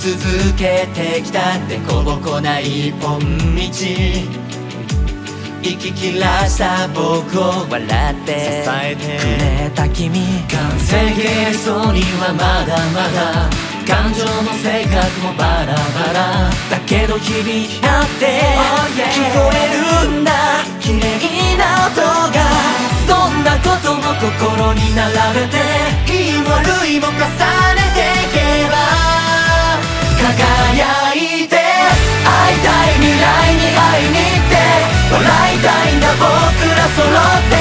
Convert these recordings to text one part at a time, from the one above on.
続けてきたでこぼこな一本道。生き切らした僕を笑って。支えてくれた君。完成形そうにはまだまだ。感情も性格もバラバラ。だけど響き合って。聞こえるんだ。綺麗な音が。どんなことも心に並べて。いい悪いも重ね輝いて会いたい未来に会いに行って笑いたいんだ僕ら揃って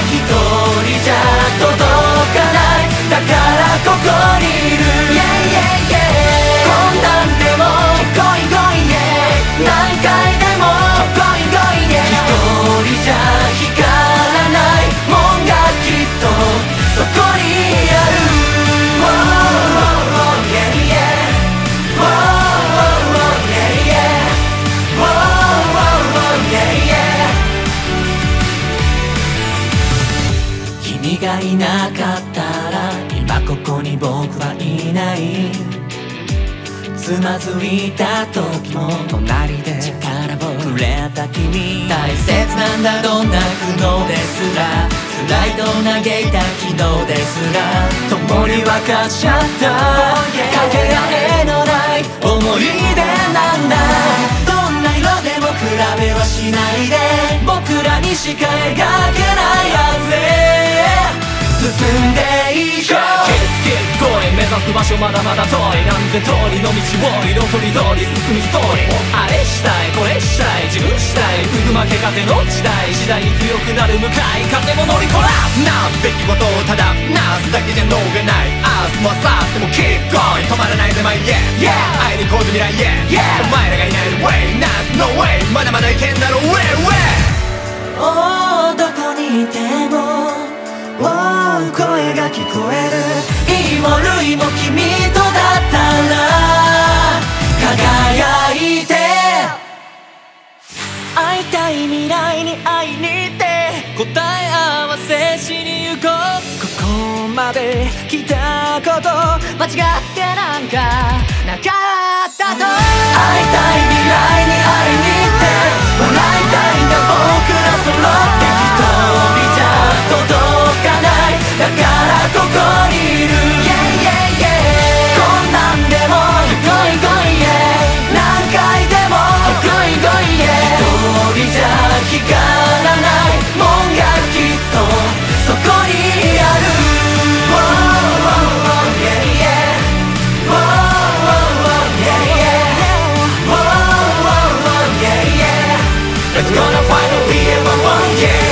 がいなかったら今ここに僕はいないつまずいた時も隣で。力をくれた君。大切なんだどんな苦悩ですら。辛いと嘆いた昨日ですら。共に分かっちゃった。かけがえのない思い出なんだ。どんな色でも比べはしないで。僕らにしか描けないんでいこう。ケツケツ声目指す場所まだまだ遠い。何千通りの道を色とりどり進むストーリー。あれしたいこれしたい自分したい。渦巻け風の時代。次第に強くなる向かい風も乗りこなす。なすべきことをただなす。いも君とだったら輝いて。会いたい未来に会いに行って。答え合わせしに行こう。ここまで来たこと。間違ってなんかなかったと。会いたい未来に会いに行って It's gonna finally be everyone, yeah.